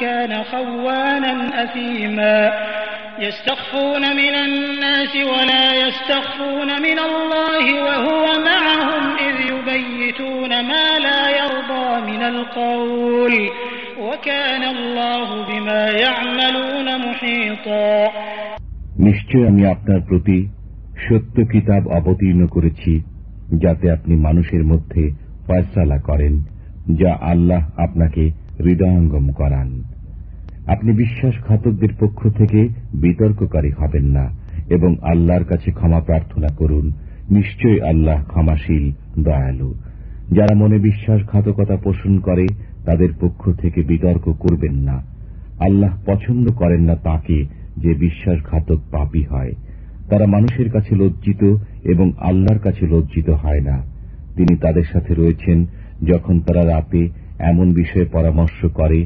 كان خوانا أثيما يستخفون من الناس ولا يستخفون من الله وهو معهم إذ يبيتون ما لا يرضى من القول وكان الله بما يعملون محيطا নিশ্চয় আমি আপনার প্রতি সত্য কিতাব অবতীর্ণ করেছি যাতে আপনি মানুষের মধ্যে ফয়সালা করেন যা আল্লাহ আপনাকে হৃদয়ঙ্গম করান আপনি বিশ্বাসঘাতকদের পক্ষ থেকে বিতর্ককারী হবেন না এবং আল্লাহর কাছে ক্ষমা প্রার্থনা করুন। নিশ্চয় আল্লাহ ক্ষমাশীল, দয়ালু। যারা মনে বিশ্বাসঘাতকতা পোষণ করে, তাদের পক্ষ থেকে বিতর্ক করবেন না। আল্লাহ পছন্দ করেন না তাকে যে বিশ্বাসঘাতক পাপী হয়। তারা মানুষের কাছে লজ্জিত এবং আল্লাহর কাছে লজ্জিত হয় না। তিনি তাদের সাথে রয়েছেন যখন তারা রাতে এমন বিষয়ে পরামর্শ করে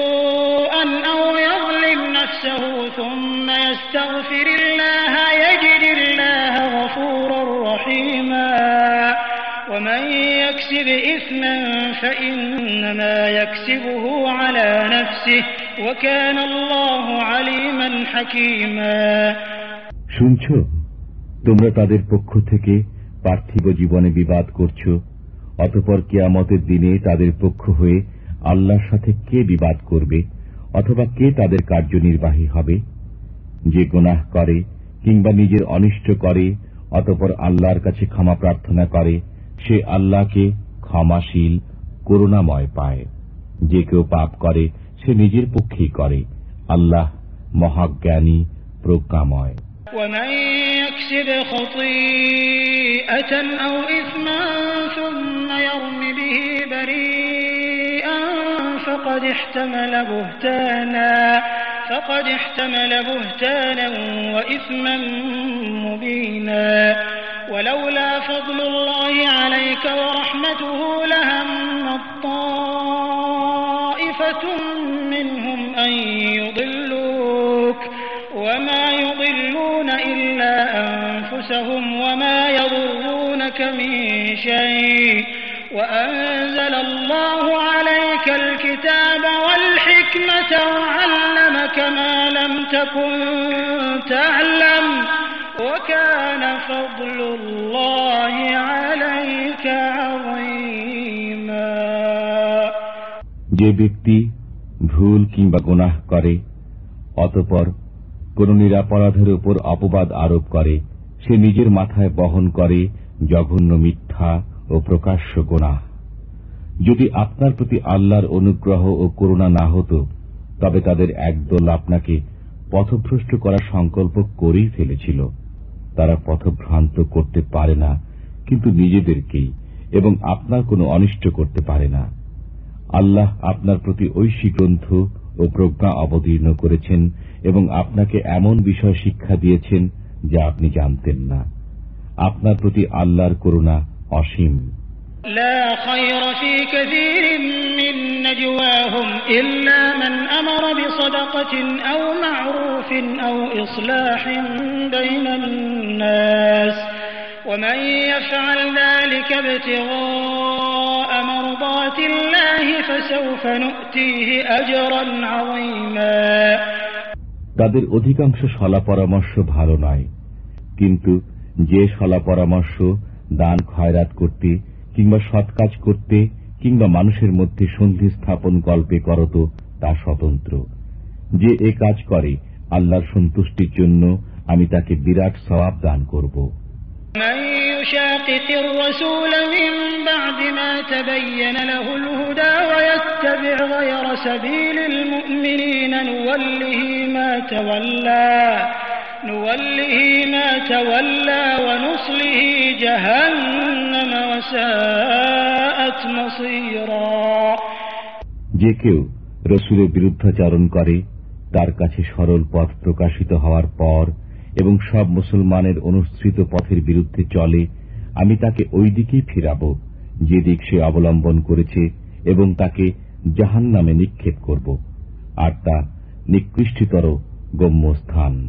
ثم يستغفر الله يجد الله غفورا رحيما ومن يكسب إثما فإنما يكسبه على نفسه وكان الله عليما حكيما শুনছ তোমরা তাদের পক্ষ থেকে পার্থিব জীবনে বিবাদ করছ অতপর কেয়ামতের দিনে তাদের পক্ষ হয়ে আল্লাহর সাথে কে বিবাদ করবে অথবা কে তাদের কার্যনির্বাহী হবে যে গুনাহ করে কিংবা নিজের অনিষ্ট করে অতপর আল্লাহর কাছে ক্ষমা প্রার্থনা করে সে আল্লাহকে ক্ষমাশীল করুণাময় পায় যে কেউ পাপ করে সে নিজের পক্ষেই করে আল্লাহ মহাজ্ঞানী প্রজ্ঞাময় ومن يكسب خطيئة أو إثما ثم يرم به بريئا فقد احتمل بهتانا فقد احتمل بهتانا وإثما مبينا. ولولا فضل الله عليك ورحمته لهم طائفة منهم أن يضلوك. وما يضلون إلا أنفسهم وما يضرونك من شيء. وأنزل الله عليك الكتاب والحكمة ما لم تكن تعلم وكان فضل الله عليك عظيما যে ব্যক্তি ভুল কিংবা গুনাহ করে অতপর কোন নিরাপরাধের উপর অপবাদ আরোপ করে সে নিজের মাথায় বহন করে জঘন্য মিথ্যা ও প্রকাশ্য গোনাহ যদি আপনার প্রতি আল্লাহর অনুগ্রহ ও করুণা না হতো তবে তাদের একদল আপনাকে পথভ্রষ্ট করার সংকল্প করেই ফেলেছিল। তারা পথভ্রান্ত করতে পারে না, কিন্তু নিজেদেরকেই এবং আপনার কোনো অনিষ্ট করতে পারে না। আল্লাহ আপনার প্রতি ঐশী গ্রন্থ ও প্রজ্ঞা অবতীর্ণ করেছেন এবং আপনাকে এমন বিষয় শিক্ষা দিয়েছেন যা আপনি জানতেন না। আপনার প্রতি আল্লাহর করুণা অসীম। نجواهم إلا من أمر بصدقة أو معروف أو إصلاح بين الناس ومن يفعل ذلك ابتغاء مرضات الله فسوف نؤتيه أجرا عظيما তাদের অধিকাংশ সলা পরামর্শ ভালো নয় কিন্তু যে সলা পরামর্শ দান খয়রাত করতে কিংবা সৎ কাজ করতে কিংবা মানুষের মধ্যে সন্ধি স্থাপন কল্পে করত তা স্বতন্ত্র। যে এ কাজ করে, আল্লাহর সন্তুষ্টির জন্য আমি তাকে বিরাট সওয়াব দান করব। من يشاقق الرسول من بعد ما تبين له الهدى ويتبع غير سبيل المؤمنين نوله ما تولى نوله ما تولى ونصله جهنم وساءت مصيرا যে কেউ রসুলের বিরুদ্ধাচারণ করে তার কাছে সরল পথ প্রকাশিত হওয়ার পর এবং সব মুসলমানের অনুসৃত পথের বিরুদ্ধে চলে আমি তাকে ওই দিকেই ফিরাব যে দিক সে অবলম্বন করেছে এবং তাকে জাহান নামে নিক্ষেপ করব আর তা নিকৃষ্টতর গম্যস্থান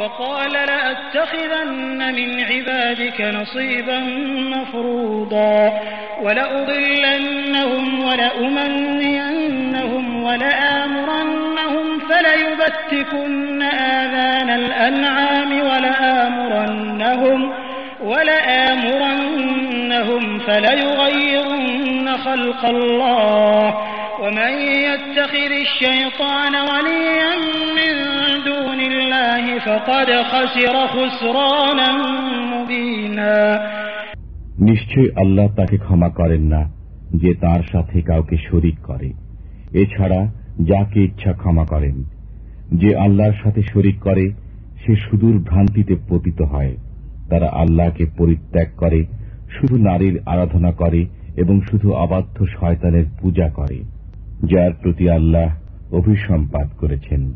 وقال لأتخذن من عبادك نصيبا مفروضا ولأضلنهم ولأمنينهم ولآمرنهم فليبتكن آذان الأنعام ولآمرنهم ولآمرنهم فليغيرن خلق الله ومن يتخذ الشيطان وليا من নিশ্চয় আল্লাহ তাকে ক্ষমা করেন না যে তার সাথে কাউকে শরিক করে। এছাড়া যাকে ইচ্ছা ক্ষমা করেন। যে আল্লাহর সাথে শরিক করে, সে সুদূর ভ্রান্তিতে পতিত হয়। তারা আল্লাহকে পরিত্যাগ করে, শুধু নারীর আরাধনা করে এবং শুধু অবাধ্য শয়তানের পূজা করে, যার প্রতি আল্লাহ অভিসম্পাত করেছেন।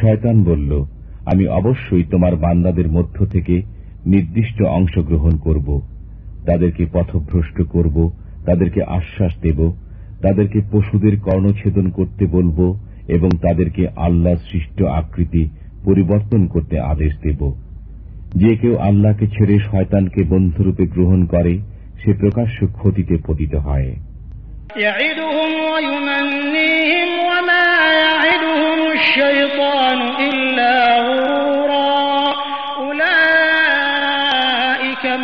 শয়তান বলল আমি অবশ্যই তোমার বান্দাদের মধ্য থেকে নির্দিষ্ট অংশ গ্রহণ করব। তাদেরকে পথভ্রষ্ট করব, তাদেরকে আশ্বাস দেব, তাদেরকে পশুদের কর্ণচ্ছেদন করতে বলব এবং তাদেরকে আল্লাহ সৃষ্ট আকৃতি পরিবর্তন করতে আদেশ দেব। যে কেউ আল্লাহকে ছেড়ে শয়তানকে বন্ধুরূপে গ্রহণ করে, সে প্রকাশ্য ক্ষতিতে পতিত হয়।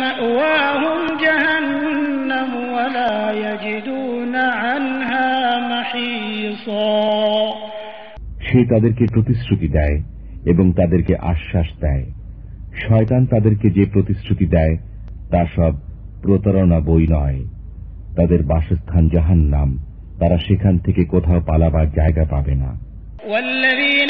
أولئك مأواهم جهنم ولا يجدون عنها محيصا সে তাদেরকে প্রতিশ্রুতি দেয় এবং তাদেরকে আশ্বাস দেয় শয়তান তাদেরকে যে প্রতিশ্রুতি দেয় তা সব প্রতারণা বই নয় তাদের বাসস্থান জাহান নাম তারা সেখান থেকে কোথাও পালাবার জায়গা পাবে না والذين آمنوا وعملوا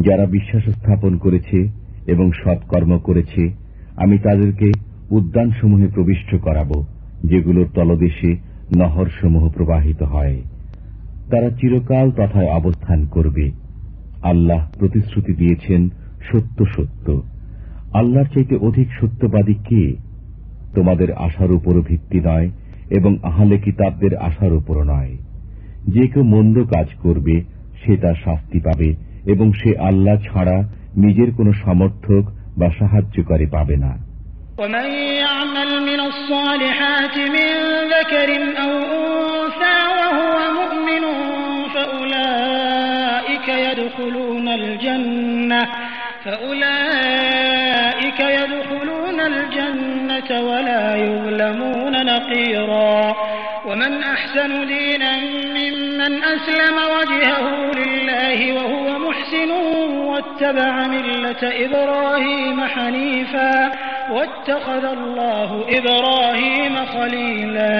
যারা বিশ্বাস স্থাপন করেছে এবং সৎকর্ম করেছে, আমি তাদেরকে উদ্যানসমূহে প্রবিষ্ট করাব, যেগুলোর তলদেশে নহরসমূহ প্রবাহিত হয়। তারা চিরকাল তথায় অবস্থান করবে। আল্লাহ প্রতিশ্রুতি দিয়েছেন সত্য সত্য। আল্লাহর চাইতে অধিক সত্যবাদী কে? তোমাদের আশার উপরও ভিত্তি নয় এবং আহলে কিতাবদের আশার উপর নয়। যে কেউ মন্দ কাজ করবে সে তার শাস্তি পাবে এবং সে আল্লাহ ছাড়া নিজের কোনো সমর্থক বা সাহায্যকারী পাবে না ومن يعمل من الصالحات من ذكر أو أنثى وهو مؤمن فأولئك يدخلون الجنة فأولئك يدخلون الجنة ولا يظلمون نقيرا ومن أحسن دينا ممن أسلم وجهه لله وهو محسن واتبع ملة إبراهيم حنيفا واتخذ الله إبراهيم خليلا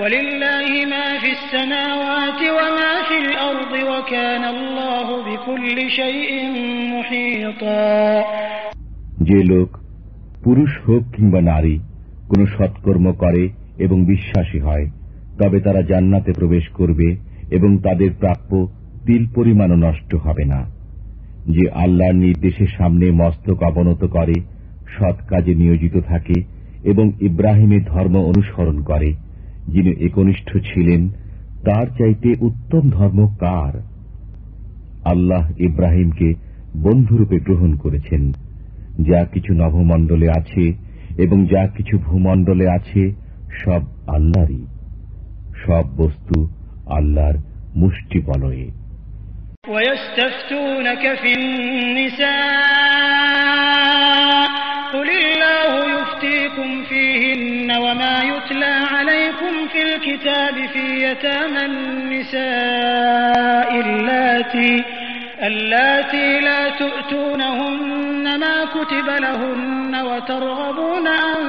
ولله ما في السماوات وما في الأرض وكان الله بكل شيء محيطا যে লোক পুরুষ হোক কিংবা নারী কোন সৎকর্ম করে এবং বিশ্বাসী হয় তবে তারা জান্নাতে প্রবেশ করবে এবং তাদের প্রাপ্য তিল পরিমাণও নষ্ট হবে না। যে আল্লাহর নির্দেশের সামনে মস্তক অবনত করে, সৎ কাজে নিয়োজিত থাকে এবং ইব্রাহিমের ধর্ম অনুসরণ করে, যিনি একনিষ্ঠ ছিলেন, তার চাইতে উত্তম ধর্ম কার? আল্লাহ ইব্রাহিমকে বন্ধুরূপে গ্রহণ করেছেন। যা কিছু নভমণ্ডলে আছে এবং যা কিছু ভূমণ্ডলে আছে, সব আল্লাহরই। সব বস্তু আল্লাহর মুষ্টি বলয়ে ويستفتونك في النساء قل الله يفتيكم فيهن وما يتلى عليكم في الكتاب في يتامى النساء اللاتي اللاتي لا تؤتونهن ما كتب لهن وترغبون أن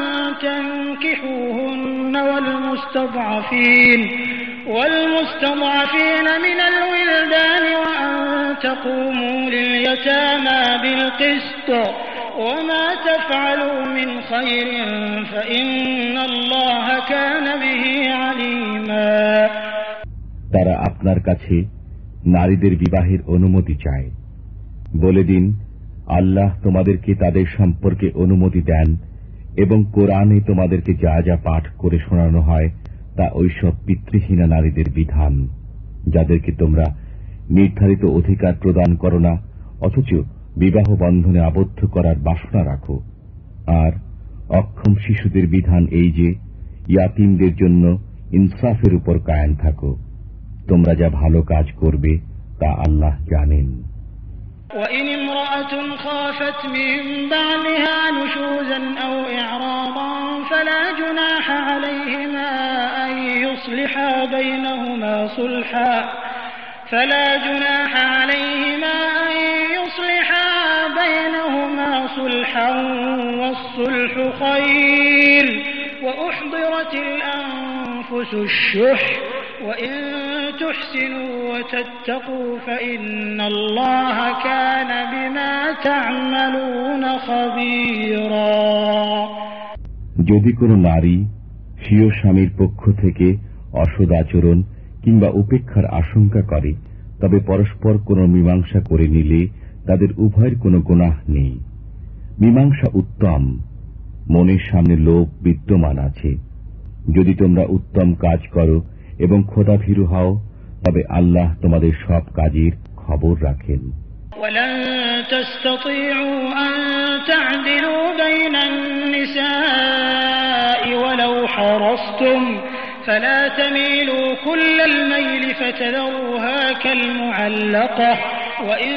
تنكحوهن والمستضعفين والمستضعفين من الولدان وأن تقوموا لليتامى بالقسط وما تفعلوا من خير فإن الله كان به عليما তারা আপনার কাছে নারীদের বিবাহের অনুমতি চায় বলে দিন আল্লাহ তোমাদেরকে তাদের সম্পর্কে অনুমতি দেন এবং কোরআনে তোমাদেরকে যা যা পাঠ করে শোনানো হয় তা ওইসব পিতৃহীনা নারীদের বিধান যাদেরকে তোমরা নির্ধারিত অধিকার প্রদান করো না অথচ বিবাহ বন্ধনে আবদ্ধ করার বাসনা রাখো আর অক্ষম শিশুদের বিধান এই যে ইয়াতিমদের জন্য ইনসাফের উপর কায়েম থাকো তোমরা যা ভালো কাজ করবে তা আল্লাহ জানেন وإن امرأة خافت من بعلها نشوزا أو إعراضا فلا جناح عليهما أن يصلحا بينهما صلحا فلا جناح عليهما أن يصلحا بينهما صلحا والصلح خير وأحضرت الأنفس الشح وإن تحسنوا وتتقوا فإن الله كان بما تعملون خبيرا যদি কোনো নারী স্বীয় স্বামীর পক্ষ থেকে অসদ আচরণ কিংবা উপেক্ষার আশঙ্কা করে তবে পরস্পর কোনো মীমাংসা করে নিলে তাদের উভয়ের কোনো গুনাহ নেই মীমাংসা উত্তম মনের সামনে লোভ বিদ্যমান আছে যদি তোমরা উত্তম কাজ করো এবং খোদাভীরু হও তবে আল্লাহ তোমাদের সব কাজের খবর রাখেন ولن تستطيعوا أن تعدلوا بين النساء ولو حرصتم فلا تميلوا كل الميل فتذروها كالمعلقة وإن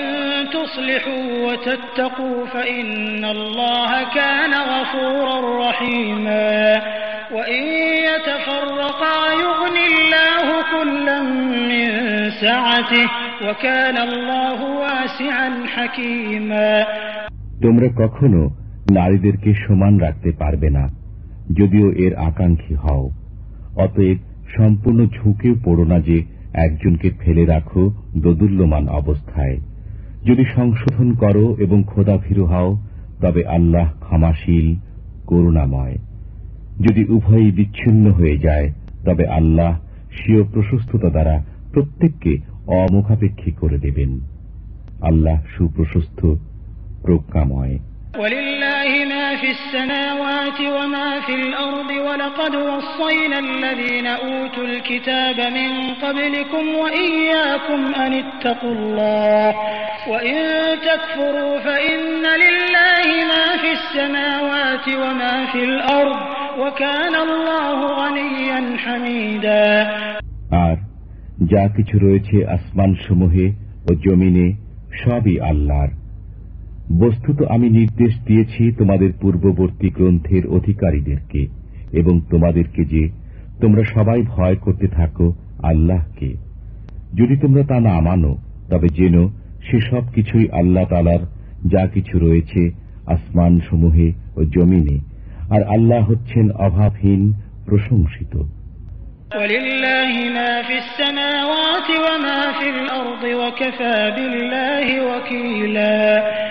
تصلحوا وتتقوا فإن الله كان غفورا رحيما وإن يتفرقا يغن الله كلا من سعته وكان الله واسعا حكيما তোমরা কখনো নারীদেরকে সমান রাখতে পারবে না যদিও এর আকাঙ্ক্ষী হও অতএব সম্পূর্ণ ঝুঁকেও পড়ো না যে একজনকে ফেলে রাখো দোদুল্যমান অবস্থায়। যদি সংশোধন করো এবং খোদা খোদাভীরু হও, তবে আল্লাহ ক্ষমাশীল, করুণাময়। যদি উভয়ই বিচ্ছিন্ন হয়ে যায়, তবে আল্লাহ স্বীয় প্রশস্ততা দ্বারা প্রত্যেককে অমুখাপেক্ষী করে দেবেন। আল্লাহ সুপ্রশস্ত, প্রজ্ঞাময়। في السماوات وما في الأرض ولقد وصينا الذين أوتوا الكتاب من قبلكم وإياكم أن اتقوا الله وإن تكفروا فإن لله ما في السماوات وما في الأرض وكان الله غنيا حميدا আর যা কিছু রয়েছে আসমান সমূহে ও জমিনে সবই আল্লাহর বস্তুত আমি নির্দেশ দিয়েছি তোমাদের পূর্ববর্তী গ্রন্থের অধিকারীদেরকে এবং তোমাদেরকে যে তোমরা সবাই ভয় করতে থাকো আল্লাহকে। যদি তোমরা তা না মানো, তবে যেন সেসব কিছুই আল্লাহ তালার যা কিছু রয়েছে আসমান সমূহে ও জমিনে, আর আল্লাহ হচ্ছেন অভাবহীন প্রশংসিত। ওয়া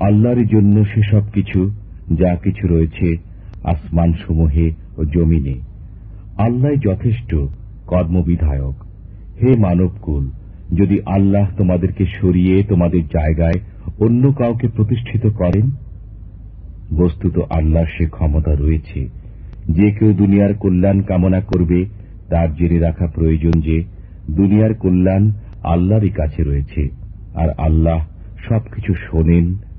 আল্লাহর জন্য সেসব কিছু, যা কিছু রয়েছে, আসমান সমূহে ও জমিনে। আল্লাহ যথেষ্ট কর্মবিধায়ক। হে মানবকুল, যদি আল্লাহ তোমাদেরকে সরিয়ে তোমাদের জায়গায় অন্য কাউকে প্রতিষ্ঠিত করেন, বস্তুত আল্লাহর সে ক্ষমতা রয়েছে। যে কেউ দুনিয়ার কল্যাণ কামনা করবে, তার জেনে রাখা প্রয়োজন যে দুনিয়ার কল্যাণ আল্লাহরই কাছে রয়েছে, আর আল্লাহ সবকিছু শোনেন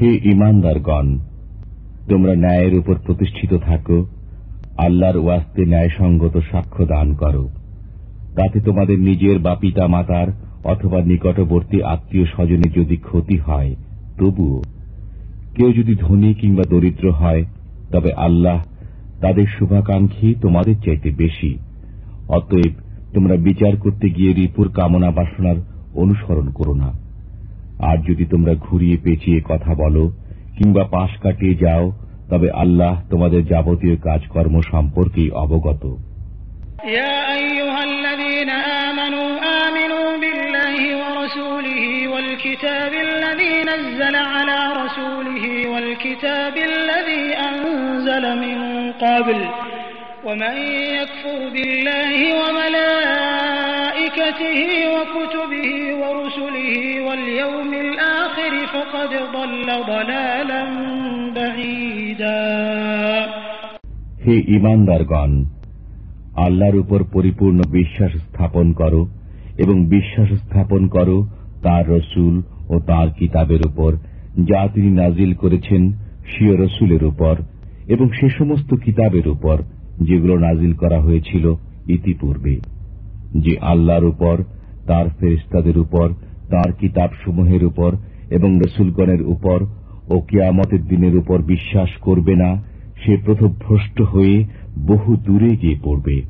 হে ইমানদারগণ তোমরা ন্যায়ের উপর প্রতিষ্ঠিত থাকো, আল্লাহর ওয়াস্তে ন্যায়সঙ্গত সাক্ষ্য দান করো। তাতে তোমাদের নিজের বা পিতা মাতার অথবা নিকটবর্তী আত্মীয় স্বজনে যদি ক্ষতি হয়, তবুও কেউ যদি ধনী কিংবা দরিদ্র হয়, তবে আল্লাহ তাদের শুভাকাঙ্ক্ষী তোমাদের চাইতে বেশি অতএব তোমরা বিচার করতে গিয়ে রিপুর কামনা বাসনার অনুসরণ করো না আর যদি তোমরা ঘুরিয়ে পেঁচিয়ে কথা বলো কিংবা পাশ কাটিয়ে যাও তবে আল্লাহ তোমাদের যাবতীয় কাজকর্ম সম্পর্কেই অবগত يا أيها الذين آمنوا آمنوا بالله ورسوله والكتاب الذي نزل على رسوله والكتاب الذي أنزل من قبل ومن يكفر بالله وملائكته وكتبه ورسله واليوم الآخر فقد ضل ضلالا بعيدا হে ইমানদারগণ আল্লাহর উপর পরিপূর্ণ বিশ্বাস স্থাপন করো এবং বিশ্বাস স্থাপন করো তার রসুল ও তার কিতাবের উপর যা তিনি নাজিল করেছেন সিয় রসুলের উপর এবং সে সমস্ত কিতাবের উপর যেগুলো নাজিল করা হয়েছিল ইতিপূর্বে, যে আল্লাহর উপর, তার ফেরিস্তাদের উপর, তার কিতাব সমূহের উপর এবং রসুলগণের উপর ও কেয়ামতের দিনের উপর বিশ্বাস করবে না, সে প্রথম ভ্রষ্ট হয়ে বহু দূরে গিয়ে পড়বে।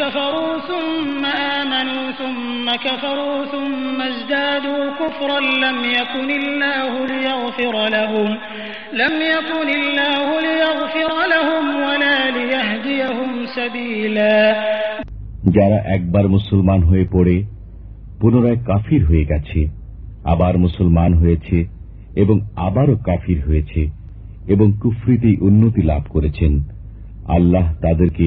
كفروا ثم آمنوا ثم كفروا ثم ازدادوا كفرا لم يكن الله ليغفر لهم لم يكن الله ليغفر لهم ولا ليهديهم سبيلا যারা একবার মুসলমান হয়ে পড়ে পুনরায় কাফির হয়ে গেছে আবার মুসলমান হয়েছে এবং আবারও কাফির হয়েছে এবং কুফরিতেই উন্নতি লাভ করেছেন আল্লাহ তাদেরকে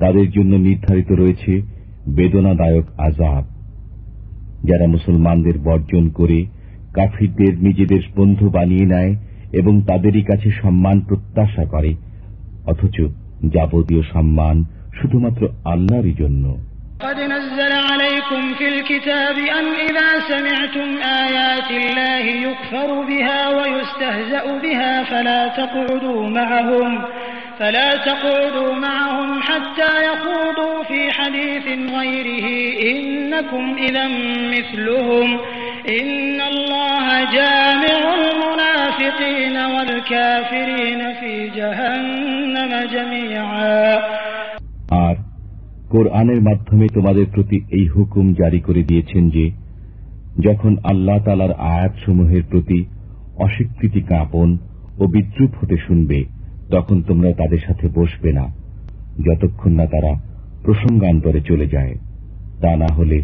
তাদের জন্য নির্ধারিত রয়েছে বেদনাদায়ক আজাব যারা মুসলমানদের বর্জন করে কাফিরদের নিজেদের বন্ধু বানিয়ে নেয় এবং তাদেরই কাছে সম্মান প্রত্যাশা করে অথচ যাবতীয় সম্মান শুধুমাত্র আল্লাহরই জন্য قد نزل عليكم في الكتاب أن إذا سمعتم آيات الله يكفر بها ويستهزأ بها فلا تقعدوا معهم فلا تقعدوا معهم حتى يخوضوا في حديث غيره إنكم إذا مثلهم إن الله جامع المنافقين المنافقين والكافرين في جهنم جميعا আর কোরআনের মাধ্যমে তোমাদের প্রতি এই হুকুম জারি করে দিয়েছেন যে যখন আল্লাহ তালার আয়াতসমূহের প্রতি অস্বীকৃতি জ্ঞাপন ও বিদ্রুপ হতে শুনবে তখন তোমরা তাদের সাথে বসবে না যতক্ষণ না তারা প্রসঙ্গান্তরে চলে যায় তা না হলে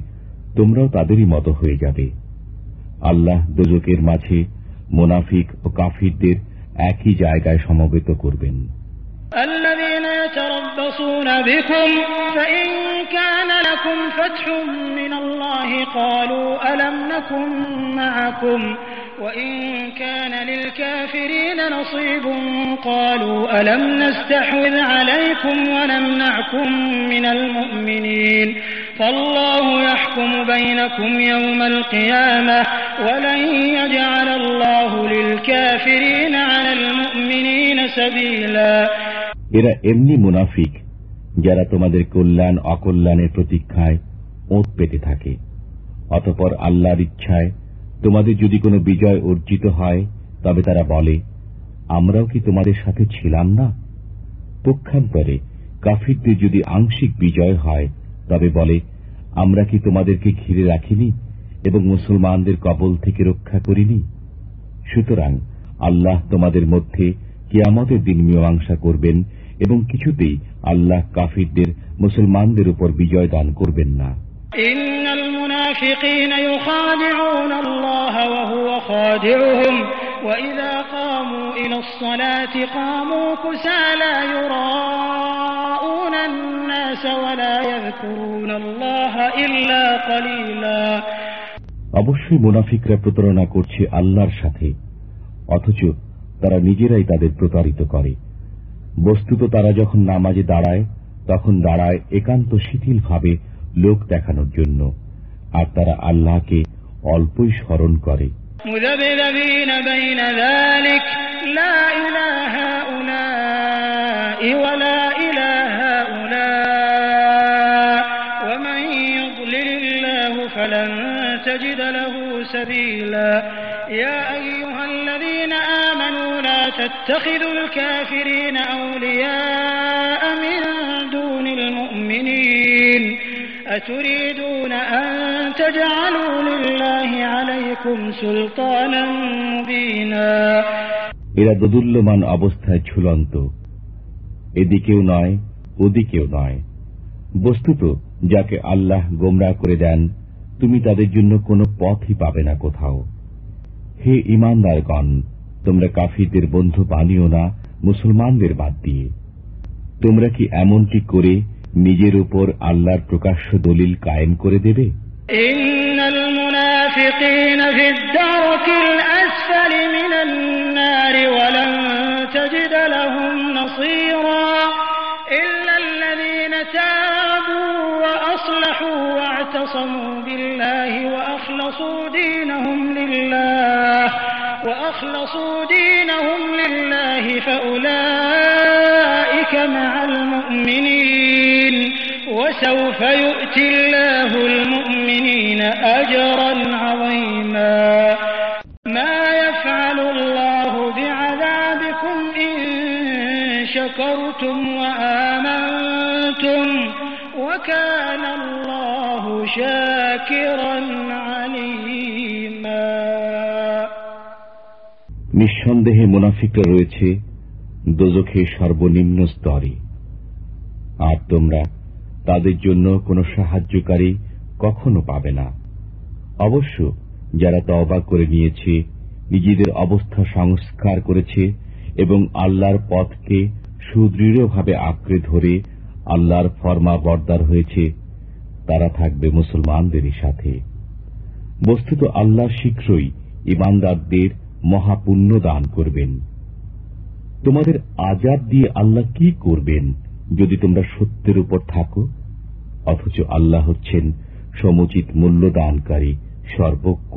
তোমরাও তাদেরই মতো হয়ে যাবে আল্লাহ দোজকের মাঝে মোনাফিক ও কাফিরদের একই জায়গায় সমবেত করবেন الذين يتربصون بكم فإن كان لكم فتح من الله قالوا ألم نكن معكم وإن كان للكافرين نصيب قالوا ألم نستحوذ عليكم ونمنعكم من المؤمنين فالله يحكم بينكم يوم القيامة ولن يجعل الله للكافرين على المؤمنين سبيلا এরা এমনি মুনাফিক যারা তোমাদের কল্যাণ অকল্যাণের প্রতীক্ষায় ওঁত পেতে থাকে অতপর আল্লাহর ইচ্ছায় তোমাদের যদি কোনো বিজয় অর্জিত হয়, তবে তারা বলে, আমরাও কি তোমাদের সাথে ছিলাম না? পক্ষান্তরে কাফিরদের যদি আংশিক বিজয় হয়, তবে বলে, আমরা কি তোমাদেরকে ঘিরে রাখিনি এবং মুসলমানদের কবল থেকে রক্ষা করিনি? সুতরাং আল্লাহ তোমাদের মধ্যে কিয়ামতের দিন মীমাংসা করবেন এবং কিছুতেই আল্লাহ কাফিরদের মুসলমানদের উপর বিজয় দান করবেন না। إن المنافقين يخادعون الله وهو خادعهم وإذا قاموا إلى الصلاة قاموا كسالى يراءون الناس ولا يذكرون الله إلا قليلا অবশ্যই মুনাফিকরা প্রতারণা করছে আল্লাহর সাথে অথচ তারা নিজেরাই তাদের প্রতারিত করে বস্তুত তারা যখন নামাজে দাঁড়ায় তখন দাঁড়ায় একান্ত শিথিলভাবে লোক দেখানোর জন্য আর তারা আল্লাহকে অল্পই স্মরণ করে مذبذبين بين ذلك لا إلى هؤلاء ولا إلى هؤلاء ومن يضلل الله فلن تجد له سبيلا يا أيها الذين آمنوا لا تتخذوا الكافرين أولياء من دون المؤمنين أتريدون أن تجعلوا لله عليكم سلطانا مبينا এরা দোদুল্যমান অবস্থায় ঝুলন্ত এদিকেও নয় ওদিকেও নয় বস্তুত যাকে আল্লাহ গোমরা করে দেন তুমি তাদের জন্য কোনো পথই পাবে না কোথাও হে ইমানদারগণ তোমরা কাফিরদের বন্ধু বানিও না মুসলমানদের বাদ দিয়ে তোমরা কি এমনটি করে নিজের উপর আল্লাহর প্রকাশ্য দলিল কায়েম করে দেবে إن المنافقين في الدرك الأسفل من النار ولن تجد لهم نصيرا إلا الذين تابوا وأصلحوا واعتصموا بالله وأخلصوا دينهم لله وأخلصوا دينهم وسوف يؤتي الله المؤمنين أجرا عظيما ما يفعل الله بعذابكم إن شكرتم وآمنتم وكان الله شاكرا عليما নিঃসন্দেহে মুনাফিকরা রয়েছে দোজখে সর্বনিম্ন স্তরে আর তোমরা তাদের জন্য কোনো সাহায্যকারী কখনো পাবে না। অবশ্য যারা তওবা করে নিয়েছে, নিজেদের অবস্থা সংস্কার করেছে এবং আল্লাহর পথকে সুদৃঢ়ভাবে আঁকড়ে ধরে আল্লাহর ফরমা বর্দার হয়েছে, তারা থাকবে মুসলমানদেরই সাথে। বস্তুত আল্লাহ শীঘ্রই ইমানদারদের মহাপুণ্য দান করবেন। তোমাদের আজাদ দিয়ে আল্লাহ কি করবেন? যদি তোমরা সত্যের উপর থাকো অথচ আল্লাহ হচ্ছেন সমুচিত মূল্য দানকারী সর্বজ্ঞ।